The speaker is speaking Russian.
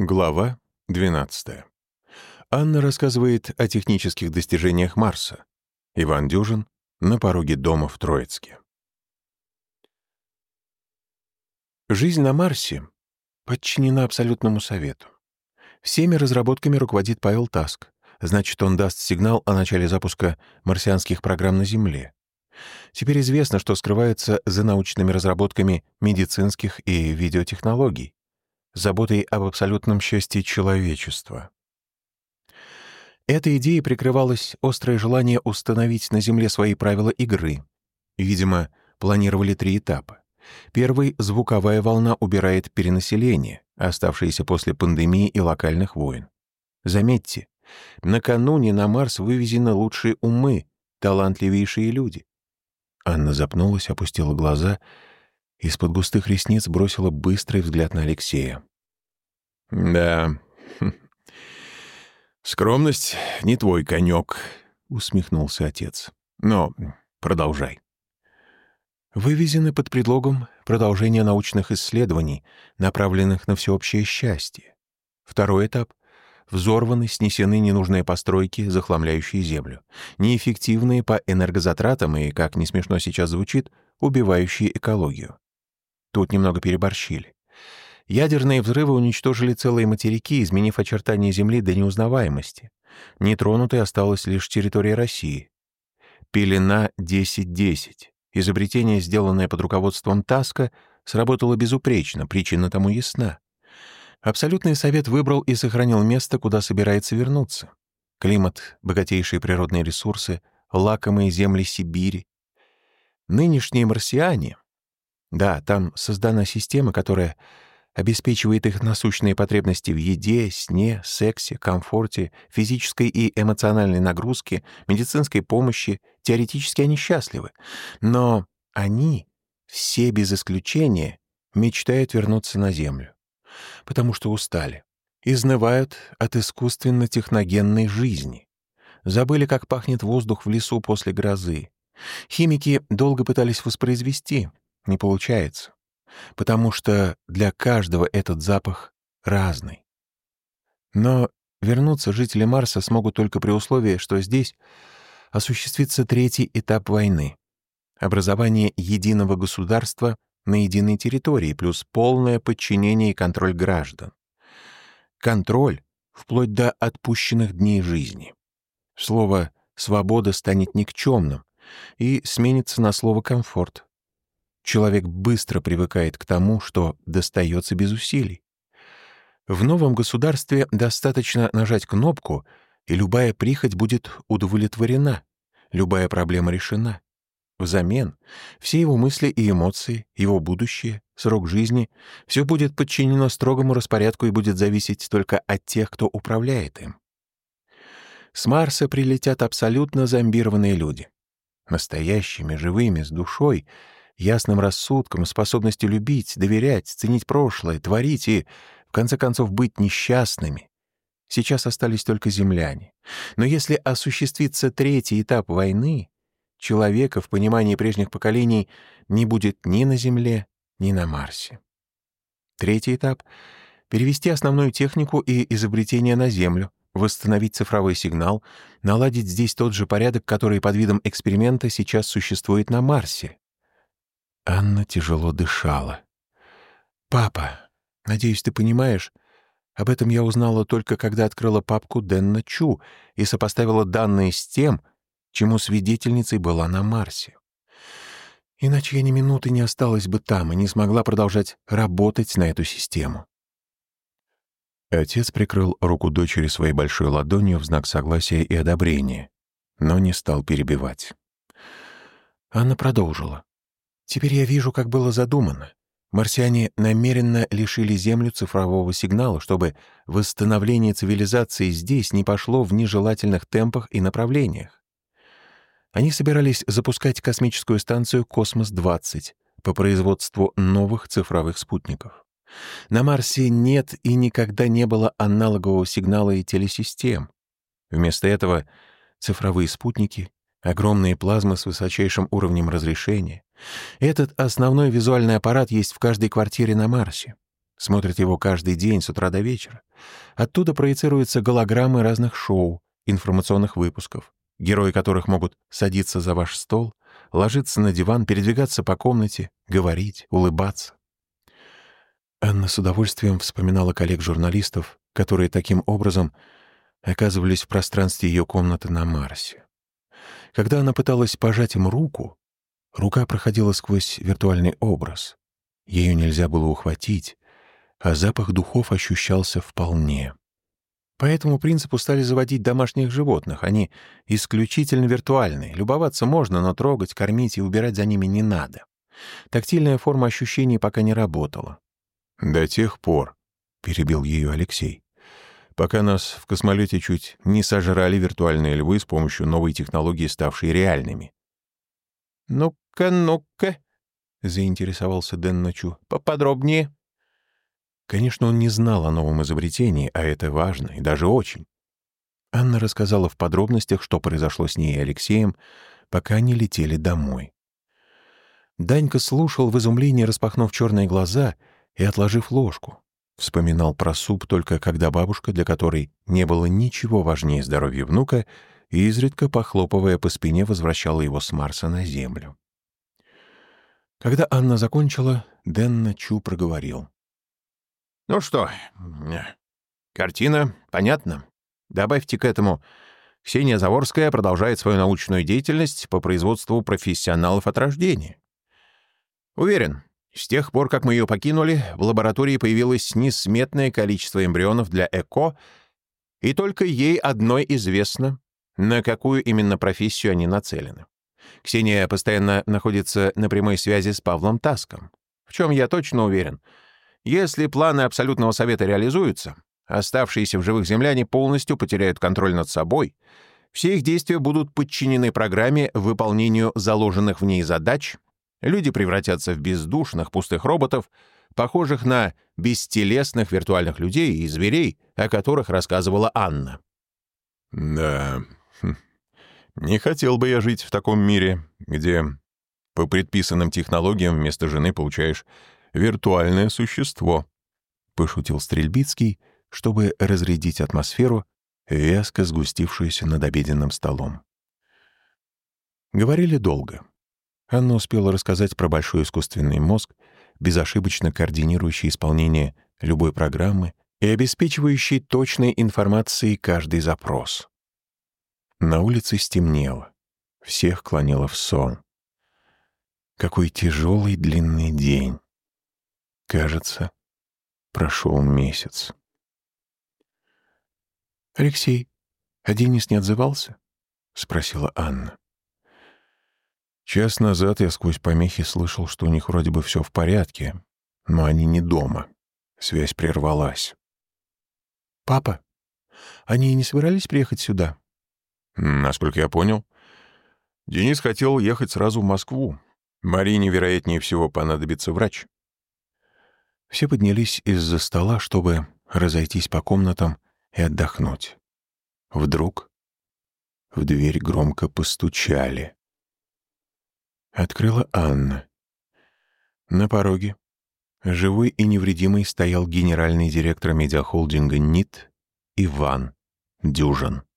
Глава 12. Анна рассказывает о технических достижениях Марса. Иван Дюжин на пороге дома в Троицке. Жизнь на Марсе подчинена абсолютному совету. Всеми разработками руководит Павел Таск, значит, он даст сигнал о начале запуска марсианских программ на Земле. Теперь известно, что скрывается за научными разработками медицинских и видеотехнологий, заботой об абсолютном счастье человечества. Этой идеей прикрывалось острое желание установить на Земле свои правила игры. Видимо, планировали три этапа. Первый — звуковая волна убирает перенаселение, оставшееся после пандемии и локальных войн. Заметьте, накануне на Марс вывезены лучшие умы, талантливейшие люди. Анна запнулась, опустила глаза — из-под густых ресниц бросила быстрый взгляд на Алексея. «Да, скромность не твой конек», — усмехнулся отец. «Но продолжай». Вывезены под предлогом продолжения научных исследований, направленных на всеобщее счастье. Второй этап — взорваны, снесены ненужные постройки, захламляющие землю, неэффективные по энергозатратам и, как не смешно сейчас звучит, убивающие экологию. Тут немного переборщили. Ядерные взрывы уничтожили целые материки, изменив очертания Земли до неузнаваемости. Нетронутой осталась лишь территория России. Пелена 10-10. Изобретение, сделанное под руководством Таска, сработало безупречно, причина тому ясна. Абсолютный совет выбрал и сохранил место, куда собирается вернуться. Климат, богатейшие природные ресурсы, лакомые земли Сибири. Нынешние марсиане да, там создана система, которая обеспечивает их насущные потребности в еде, сне, сексе, комфорте, физической и эмоциональной нагрузке, медицинской помощи. Теоретически они счастливы. Но они, все без исключения, мечтают вернуться на Землю, потому что устали, изнывают от искусственно-техногенной жизни, забыли, как пахнет воздух в лесу после грозы. Химики долго пытались воспроизвести — не получается, потому что для каждого этот запах разный. Но вернуться жители Марса смогут только при условии, что здесь осуществится третий этап войны — образование единого государства на единой территории плюс полное подчинение и контроль граждан. Контроль вплоть до отпущенных дней жизни. Слово «свобода» станет никчемным и сменится на слово «комфорт», человек быстро привыкает к тому, что достается без усилий. В новом государстве достаточно нажать кнопку, и любая прихоть будет удовлетворена, любая проблема решена. Взамен все его мысли и эмоции, его будущее, срок жизни — все будет подчинено строгому распорядку и будет зависеть только от тех, кто управляет им. С Марса прилетят абсолютно зомбированные люди. Настоящими, живыми, с душой — ясным рассудком, способностью любить, доверять, ценить прошлое, творить и, в конце концов, быть несчастными. Сейчас остались только земляне. Но если осуществится третий этап войны, человека в понимании прежних поколений не будет ни на Земле, ни на Марсе. Третий этап — перевести основную технику и изобретения на Землю, восстановить цифровой сигнал, наладить здесь тот же порядок, который под видом эксперимента сейчас существует на Марсе. Анна тяжело дышала. «Папа, надеюсь, ты понимаешь, об этом я узнала только когда открыла папку Денна Чу и сопоставила данные с тем, чему свидетельницей была на Марсе. Иначе я ни минуты не осталась бы там и не смогла продолжать работать на эту систему». Отец прикрыл руку дочери своей большой ладонью в знак согласия и одобрения, но не стал перебивать. Анна продолжила. Теперь я вижу, как было задумано. Марсиане намеренно лишили Землю цифрового сигнала, чтобы восстановление цивилизации здесь не пошло в нежелательных темпах и направлениях. Они собирались запускать космическую станцию «Космос-20» по производству новых цифровых спутников. На Марсе нет и никогда не было аналогового сигнала и телесистем. Вместо этого цифровые спутники огромные плазмы с высочайшим уровнем разрешения. Этот основной визуальный аппарат есть в каждой квартире на Марсе. смотрят его каждый день с утра до вечера. Оттуда проецируются голограммы разных шоу, информационных выпусков, герои которых могут садиться за ваш стол, ложиться на диван, передвигаться по комнате, говорить, улыбаться. Анна с удовольствием вспоминала коллег-журналистов, которые таким образом оказывались в пространстве ее комнаты на Марсе. Когда она пыталась пожать им руку, рука проходила сквозь виртуальный образ. Ее нельзя было ухватить, а запах духов ощущался вполне. По этому принципу стали заводить домашних животных. Они исключительно виртуальные. Любоваться можно, но трогать, кормить и убирать за ними не надо. Тактильная форма ощущений пока не работала. «До тех пор», — перебил ее Алексей, «пока нас в космолете чуть не сожрали виртуальные львы с помощью новой технологии, ставшей реальными». «Ну-ка, ну-ка», — заинтересовался Дэн Ночу, — «поподробнее». Конечно, он не знал о новом изобретении, а это важно, и даже очень. Анна рассказала в подробностях, что произошло с ней и Алексеем, пока они летели домой. Данька слушал в изумлении, распахнув черные глаза и отложив ложку. Вспоминал про суп только когда бабушка, для которой не было ничего важнее здоровья внука, изредка, похлопывая по спине, возвращала его с Марса на Землю. Когда Анна закончила, Дэн Чу проговорил. Ну что, картина понятна. Добавьте к этому. Ксения Заворская продолжает свою научную деятельность по производству профессионалов от рождения. Уверен, с тех пор, как мы ее покинули, в лаборатории появилось несметное количество эмбрионов для ЭКО, и только ей одной известно, на какую именно профессию они нацелены. Ксения постоянно находится на прямой связи с Павлом Таском. В чем я точно уверен — если планы Абсолютного Совета реализуются, оставшиеся в живых земляне полностью потеряют контроль над собой, все их действия будут подчинены программе выполнению заложенных в ней задач, люди превратятся в бездушных пустых роботов, похожих на бестелесных виртуальных людей и зверей, о которых рассказывала Анна. «Да, хм. не хотел бы я жить в таком мире, где по предписанным технологиям вместо жены получаешь виртуальное существо», — пошутил Стрельбицкий, чтобы разрядить атмосферу, вязко сгустившуюся над обеденным столом. Говорили долго. Анна успела рассказать про большой искусственный мозг, безошибочно координирующий исполнение любой программы и обеспечивающий точной информацией каждый запрос. На улице стемнело. Всех клонило в сон. Какой тяжелый длинный день. Кажется, прошел месяц. «Алексей, а Денис не отзывался?» — спросила Анна. Час назад я сквозь помехи слышал, что у них вроде бы все в порядке, но они не дома. Связь прервалась. «Папа, они не собирались приехать сюда?» «Насколько я понял, Денис хотел ехать сразу в Москву. Марине, вероятнее всего, понадобится врач». Все поднялись из-за стола, чтобы разойтись по комнатам и отдохнуть. Вдруг в дверь громко постучали. Открыла Анна. На пороге, живой и невредимый, стоял генеральный директор медиахолдинга НИТ Иван Дюжин.